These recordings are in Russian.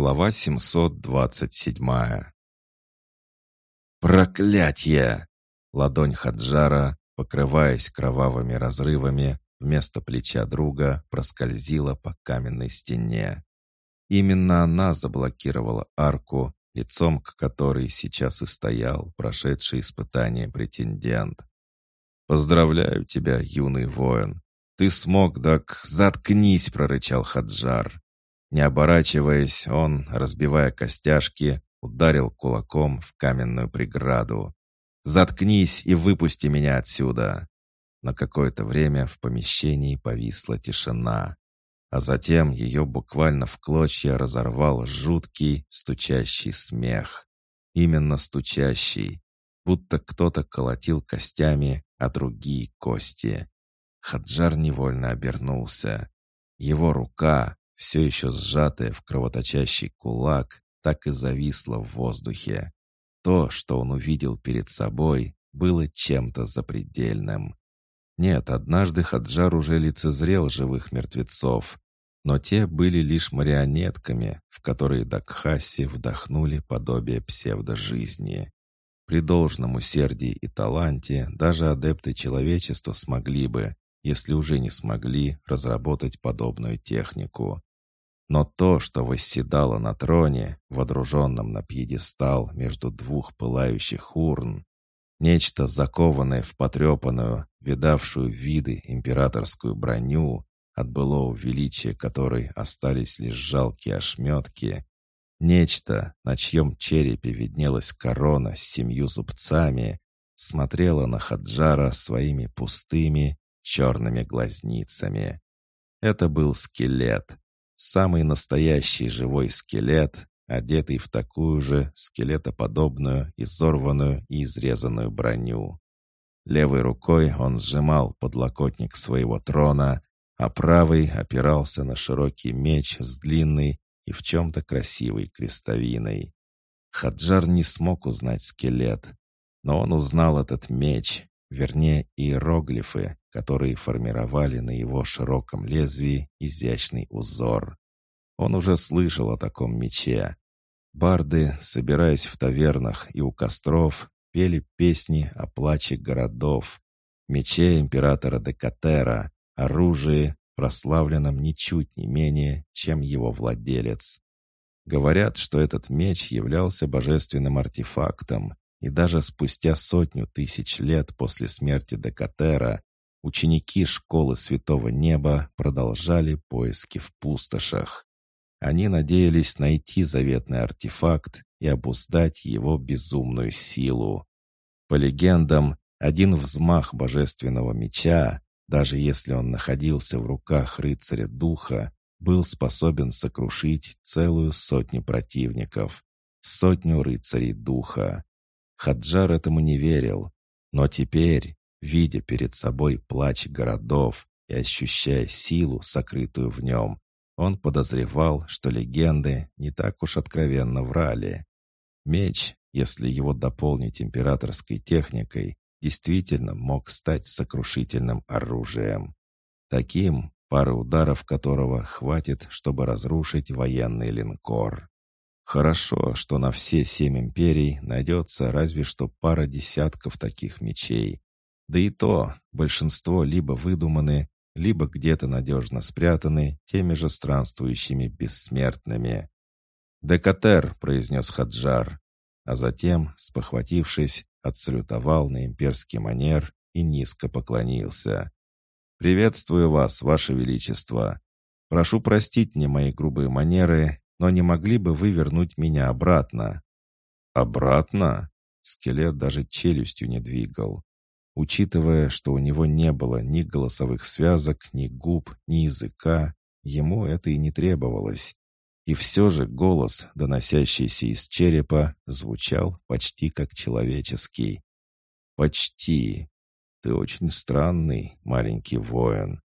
Глава 727 «Проклятье!» Ладонь Хаджара, покрываясь кровавыми разрывами, вместо плеча друга проскользила по каменной стене. Именно она заблокировала арку, лицом к которой сейчас и стоял прошедший испытание претендент. «Поздравляю тебя, юный воин! Ты смог, так заткнись!» — прорычал Хаджар. Не оборачиваясь, он, разбивая костяшки, ударил кулаком в каменную преграду. «Заткнись и выпусти меня отсюда!» На какое-то время в помещении повисла тишина, а затем ее буквально в клочья разорвал жуткий, стучащий смех. Именно стучащий, будто кто-то колотил костями, а другие кости. Хаджар невольно обернулся. Его рука, все еще сжатая в кровоточащий кулак, так и зависла в воздухе. То, что он увидел перед собой, было чем-то запредельным. Нет, однажды Хаджар уже лицезрел живых мертвецов, но те были лишь марионетками, в которые Дакхаси вдохнули подобие псевдожизни. При должном усердии и таланте даже адепты человечества смогли бы, если уже не смогли, разработать подобную технику. Но то, что восседало на троне, водруженном на пьедестал между двух пылающих урн, Нечто закованное в потрепанную, видавшую виды императорскую броню, от былого величия которой остались лишь жалкие ошметки. Нечто, на чьем черепе виднелась корона с семью зубцами, смотрело на Хаджара своими пустыми, черными глазницами. Это был скелет. Самый настоящий живой скелет, одетый в такую же скелетоподобную, изорванную и изрезанную броню. Левой рукой он сжимал подлокотник своего трона, а правой опирался на широкий меч с длинной и в чем-то красивой крестовиной. Хаджар не смог узнать скелет, но он узнал этот меч, вернее, иероглифы, которые формировали на его широком лезвии изящный узор. Он уже слышал о таком мече, Барды, собираясь в тавернах и у костров, пели песни о плаче городов, мече императора Декатера, оружии, прославленном ничуть не менее, чем его владелец. Говорят, что этот меч являлся божественным артефактом, и даже спустя сотню тысяч лет после смерти Декатера ученики школы Святого Неба продолжали поиски в пустошах. Они надеялись найти заветный артефакт и обуздать его безумную силу. По легендам, один взмах божественного меча, даже если он находился в руках рыцаря духа, был способен сокрушить целую сотню противников, сотню рыцарей духа. Хаджар этому не верил, но теперь, видя перед собой плач городов и ощущая силу, сокрытую в нем, он подозревал, что легенды не так уж откровенно врали. Меч, если его дополнить императорской техникой, действительно мог стать сокрушительным оружием. Таким, пары ударов которого хватит, чтобы разрушить военный линкор. Хорошо, что на все семь империй найдется разве что пара десятков таких мечей. Да и то, большинство либо выдуманы, либо где-то надежно спрятаны теми же странствующими бессмертными. «Декатер», — произнес Хаджар, а затем, спохватившись, отсалютовал на имперский манер и низко поклонился. «Приветствую вас, ваше величество. Прошу простить мне мои грубые манеры, но не могли бы вы вернуть меня обратно?» «Обратно?» Скелет даже челюстью не двигал. Учитывая, что у него не было ни голосовых связок, ни губ, ни языка, ему это и не требовалось. И все же голос, доносящийся из черепа, звучал почти как человеческий. «Почти. Ты очень странный, маленький воин.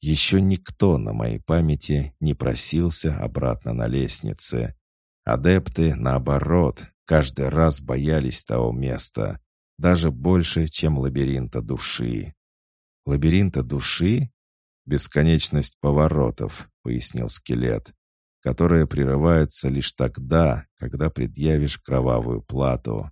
Еще никто на моей памяти не просился обратно на лестнице. Адепты, наоборот, каждый раз боялись того места, даже больше, чем лабиринта души. Лабиринта души? Бесконечность поворотов, пояснил скелет. которое прерывается лишь тогда, когда предъявишь кровавую плату.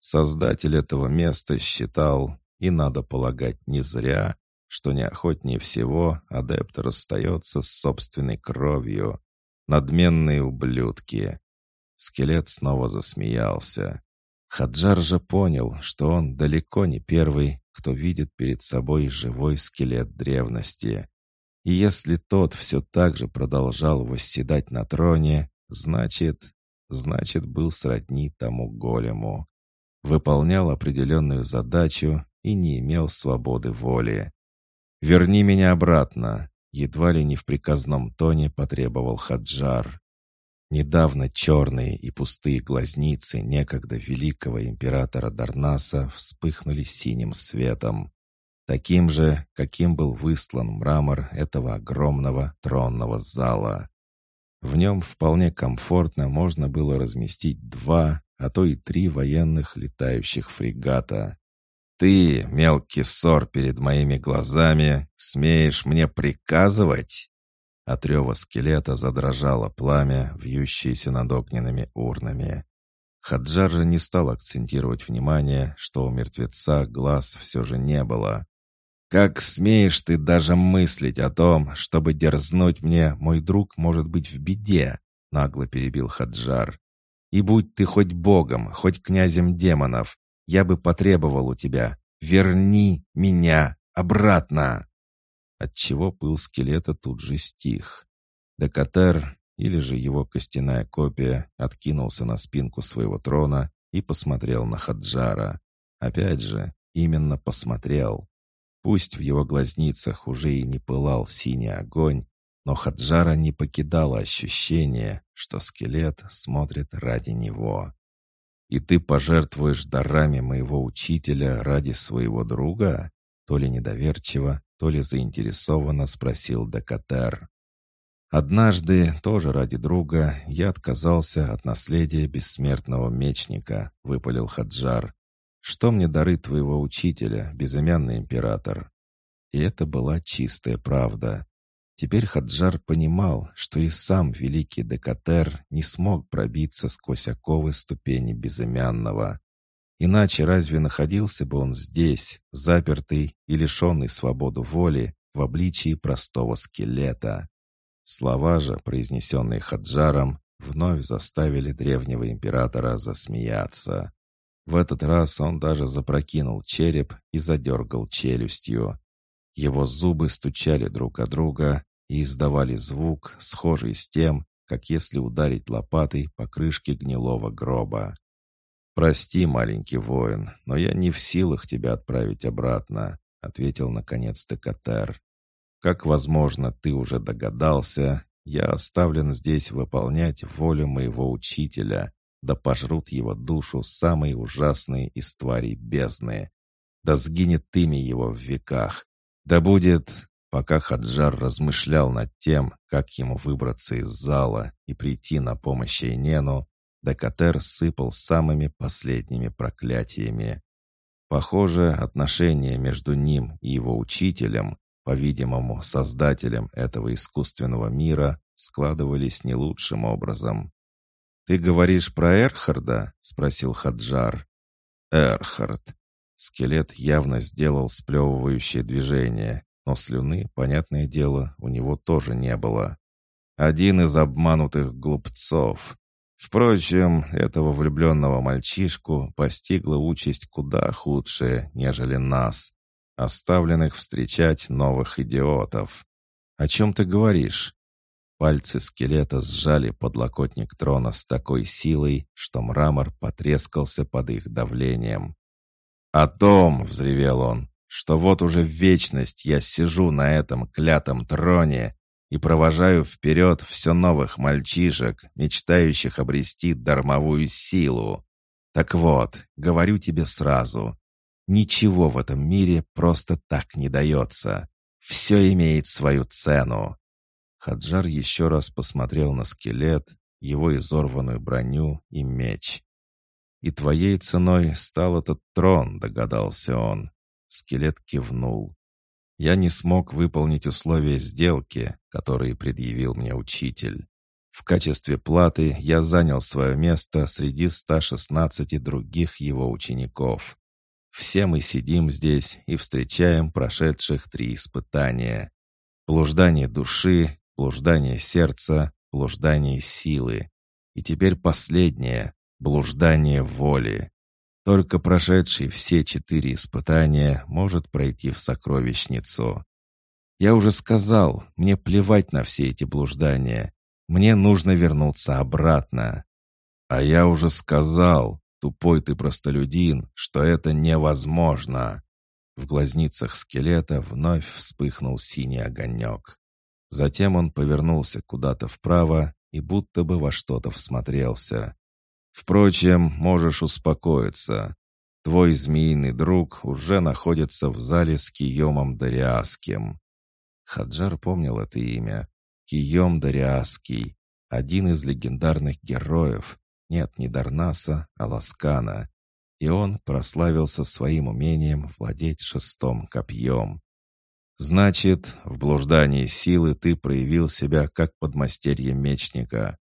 Создатель этого места считал, и надо полагать не зря, что неохотнее всего адепт расстается с собственной кровью. Надменные ублюдки. Скелет снова засмеялся. Хаджар же понял, что он далеко не первый, кто видит перед собой живой скелет древности. И если тот все так же продолжал восседать на троне, значит, значит, был сродни тому голему. Выполнял определенную задачу и не имел свободы воли. «Верни меня обратно!» Едва ли не в приказном тоне потребовал Хаджар. Недавно черные и пустые глазницы некогда великого императора Дарнаса вспыхнули синим светом. Таким же, каким был выслан мрамор этого огромного тронного зала. В нем вполне комфортно можно было разместить два, а то и три военных летающих фрегата. Ты, мелкий ссор перед моими глазами, смеешь мне приказывать?» От рева скелета задрожало пламя, вьющееся над огненными урнами. Хаджар же не стал акцентировать внимание, что у мертвеца глаз все же не было. «Как смеешь ты даже мыслить о том, чтобы дерзнуть мне, мой друг может быть в беде?» — нагло перебил Хаджар. «И будь ты хоть богом, хоть князем демонов, я бы потребовал у тебя «Верни меня обратно!» Отчего пыл скелета тут же стих. Декатер, или же его костяная копия, откинулся на спинку своего трона и посмотрел на Хаджара. Опять же, именно посмотрел. Пусть в его глазницах уже и не пылал синий огонь, но Хаджара не покидало ощущение, что скелет смотрит ради него. «И ты пожертвуешь дарами моего учителя ради своего друга?» То ли недоверчиво, то ли заинтересованно спросил Декатер. «Однажды, тоже ради друга, я отказался от наследия бессмертного мечника», — выпалил Хаджар. «Что мне дары твоего учителя, безымянный император?» И это была чистая правда. Теперь Хаджар понимал, что и сам великий Декатер не смог пробиться сквозь оковы ступени безымянного. Иначе разве находился бы он здесь, запертый и лишенный свободу воли, в обличии простого скелета? Слова же, произнесенные Хаджаром, вновь заставили древнего императора засмеяться. В этот раз он даже запрокинул череп и задергал челюстью. Его зубы стучали друг о друга, и издавали звук, схожий с тем, как если ударить лопатой по крышке гнилого гроба. «Прости, маленький воин, но я не в силах тебя отправить обратно», — ответил наконец-то Катер. «Как, возможно, ты уже догадался, я оставлен здесь выполнять волю моего учителя, да пожрут его душу самые ужасные из тварей бездны. Да сгинет имя его в веках, да будет Пока Хаджар размышлял над тем, как ему выбраться из зала и прийти на помощь Эйнену, Декатер сыпал самыми последними проклятиями. Похоже, отношения между ним и его учителем, по-видимому, создателем этого искусственного мира, складывались не лучшим образом. «Ты говоришь про Эрхарда?» — спросил Хаджар. «Эрхард». Скелет явно сделал сплевывающее движение, но слюны, понятное дело, у него тоже не было. Один из обманутых глупцов. Впрочем, этого влюбленного мальчишку постигла участь куда худшая, нежели нас, оставленных встречать новых идиотов. «О чем ты говоришь?» Пальцы скелета сжали подлокотник трона с такой силой, что мрамор потрескался под их давлением. «О том!» — взревел он что вот уже вечность я сижу на этом клятом троне и провожаю вперед все новых мальчишек, мечтающих обрести дармовую силу. Так вот, говорю тебе сразу, ничего в этом мире просто так не дается. Все имеет свою цену. Хаджар еще раз посмотрел на скелет, его изорванную броню и меч. «И твоей ценой стал этот трон», — догадался он. Скелет кивнул. Я не смог выполнить условия сделки, которые предъявил мне учитель. В качестве платы я занял свое место среди 116 других его учеников. Все мы сидим здесь и встречаем прошедших три испытания. Блуждание души, блуждание сердца, блуждание силы. И теперь последнее — блуждание воли. Только прошедший все четыре испытания может пройти в сокровищницу. Я уже сказал, мне плевать на все эти блуждания. Мне нужно вернуться обратно. А я уже сказал, тупой ты простолюдин, что это невозможно. В глазницах скелета вновь вспыхнул синий огонек. Затем он повернулся куда-то вправо и будто бы во что-то всмотрелся. «Впрочем, можешь успокоиться. Твой змеиный друг уже находится в зале с Киемом Дариаским». Хаджар помнил это имя. Кием Дариаский, один из легендарных героев. Нет, не Дарнаса, а Ласкана. И он прославился своим умением владеть шестом копьем. Значит, в блуждании силы ты проявил себя как подмастерье мечника.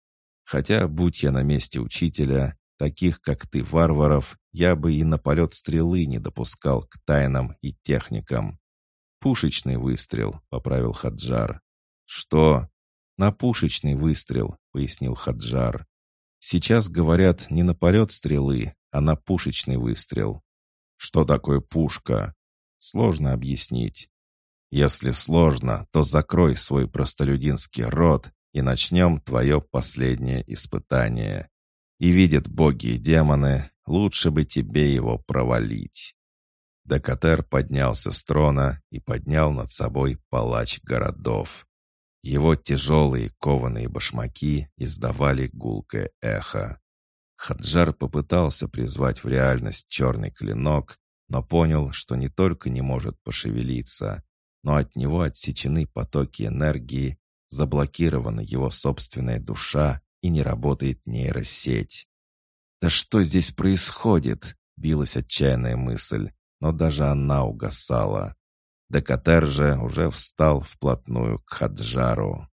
Хотя, будь я на месте учителя, таких, как ты, варваров, я бы и на полет стрелы не допускал к тайнам и техникам. «Пушечный выстрел», — поправил Хаджар. «Что?» «На пушечный выстрел», — пояснил Хаджар. «Сейчас говорят не на полет стрелы, а на пушечный выстрел». «Что такое пушка?» «Сложно объяснить. Если сложно, то закрой свой простолюдинский рот и начнем твое последнее испытание. И видят боги и демоны, лучше бы тебе его провалить». Декатер поднялся с трона и поднял над собой палач городов. Его тяжелые кованые башмаки издавали гулкое эхо. Хаджар попытался призвать в реальность черный клинок, но понял, что не только не может пошевелиться, но от него отсечены потоки энергии, заблокирована его собственная душа и не работает нейросеть. «Да что здесь происходит?» — билась отчаянная мысль, но даже она угасала. Декатер же уже встал вплотную к Хаджару.